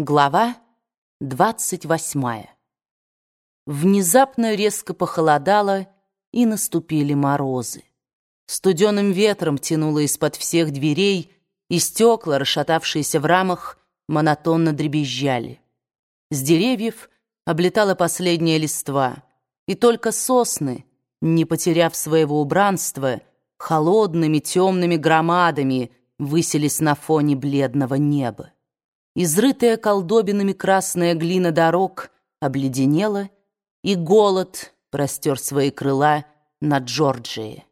Глава двадцать восьмая. Внезапно резко похолодало, и наступили морозы. Студеным ветром тянуло из-под всех дверей, и стекла, расшатавшиеся в рамах, монотонно дребезжали. С деревьев облетала последняя листва, и только сосны, не потеряв своего убранства, холодными темными громадами высились на фоне бледного неба. Изрытая колдобинами красная глина дорог обледенела, и голод простер свои крыла над Джорджией.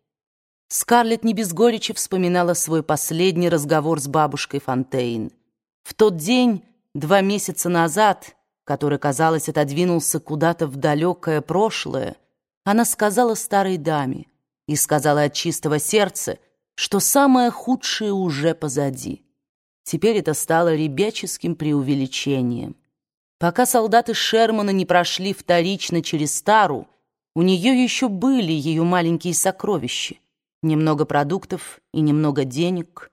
Скарлетт не без горечи вспоминала свой последний разговор с бабушкой Фонтейн. В тот день, два месяца назад, который, казалось, отодвинулся куда-то в далекое прошлое, она сказала старой даме и сказала от чистого сердца, что самое худшее уже позади. Теперь это стало ребяческим преувеличением. Пока солдаты Шермана не прошли вторично через Тару, у нее еще были ее маленькие сокровища. Немного продуктов и немного денег.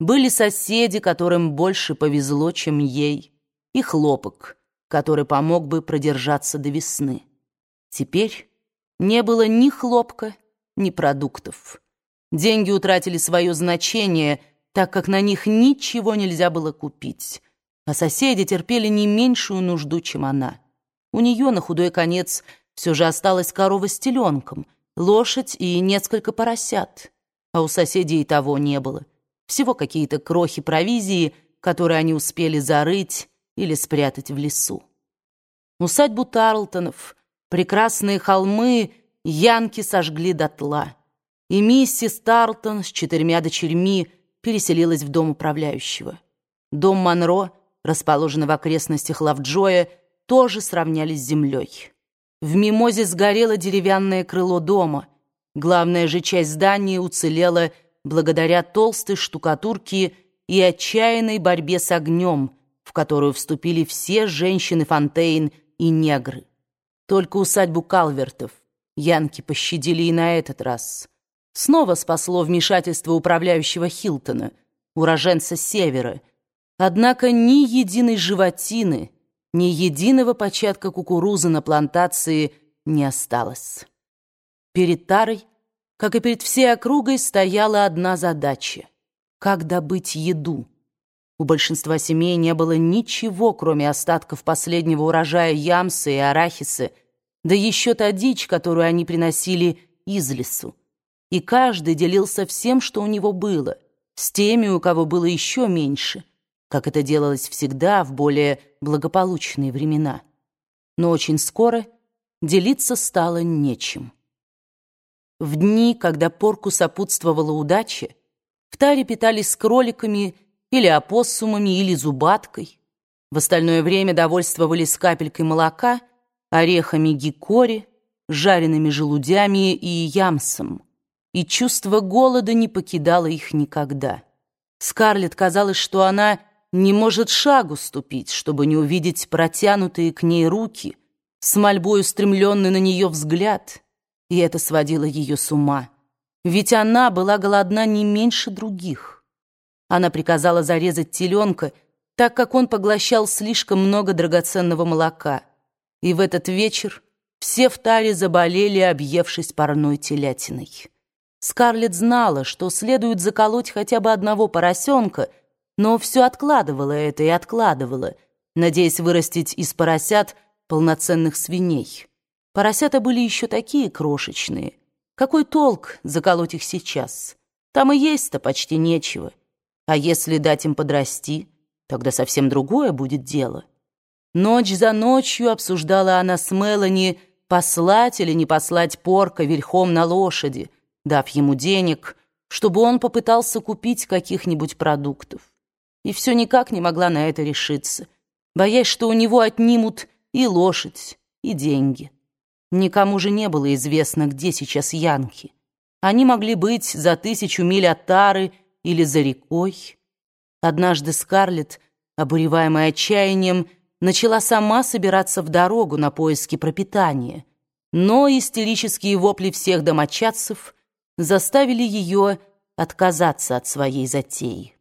Были соседи, которым больше повезло, чем ей, и хлопок, который помог бы продержаться до весны. Теперь не было ни хлопка, ни продуктов. Деньги утратили свое значение — так как на них ничего нельзя было купить, а соседи терпели не меньшую нужду, чем она. У нее на худой конец все же осталась корова с теленком, лошадь и несколько поросят, а у соседей и того не было. Всего какие-то крохи провизии, которые они успели зарыть или спрятать в лесу. Усадьбу Тарлтонов, прекрасные холмы, янки сожгли дотла. И миссис Тарлтон с четырьмя дочерьми переселилась в дом управляющего. Дом Монро, расположенный в окрестностях Лавджоя, тоже сравнялись с землей. В мимозе сгорело деревянное крыло дома. Главная же часть здания уцелела благодаря толстой штукатурке и отчаянной борьбе с огнем, в которую вступили все женщины Фонтейн и негры. Только усадьбу Калвертов янки пощадили и на этот раз — Снова спасло вмешательство управляющего Хилтона, уроженца Севера. Однако ни единой животины, ни единого початка кукурузы на плантации не осталось. Перед Тарой, как и перед всей округой, стояла одна задача — как добыть еду. У большинства семей не было ничего, кроме остатков последнего урожая ямса и арахиса, да еще та дичь, которую они приносили из лесу и каждый делился всем, что у него было, с теми, у кого было еще меньше, как это делалось всегда в более благополучные времена. Но очень скоро делиться стало нечем. В дни, когда порку сопутствовала удача, в таре питались кроликами или опоссумами, или зубаткой. В остальное время довольствовались капелькой молока, орехами гикори, жареными желудями и ямсом и чувство голода не покидало их никогда. Скарлетт казалось, что она не может шагу ступить, чтобы не увидеть протянутые к ней руки, с мольбой устремленный на нее взгляд, и это сводило ее с ума. Ведь она была голодна не меньше других. Она приказала зарезать теленка, так как он поглощал слишком много драгоценного молока. И в этот вечер все в таре заболели, объевшись парной телятиной. Скарлетт знала, что следует заколоть хотя бы одного поросенка, но все откладывала это и откладывала, надеясь вырастить из поросят полноценных свиней. Поросята были еще такие крошечные. Какой толк заколоть их сейчас? Там и есть-то почти нечего. А если дать им подрасти, тогда совсем другое будет дело. Ночь за ночью обсуждала она с Мелани, послать или не послать порка верхом на лошади — дав ему денег, чтобы он попытался купить каких-нибудь продуктов. И все никак не могла на это решиться, боясь, что у него отнимут и лошадь, и деньги. Никому же не было известно, где сейчас Янки. Они могли быть за тысячу миль от Тары или за рекой. Однажды Скарлетт, обуреваемая отчаянием, начала сама собираться в дорогу на поиски пропитания. Но истерические вопли всех домочадцев заставили ее отказаться от своей затеи.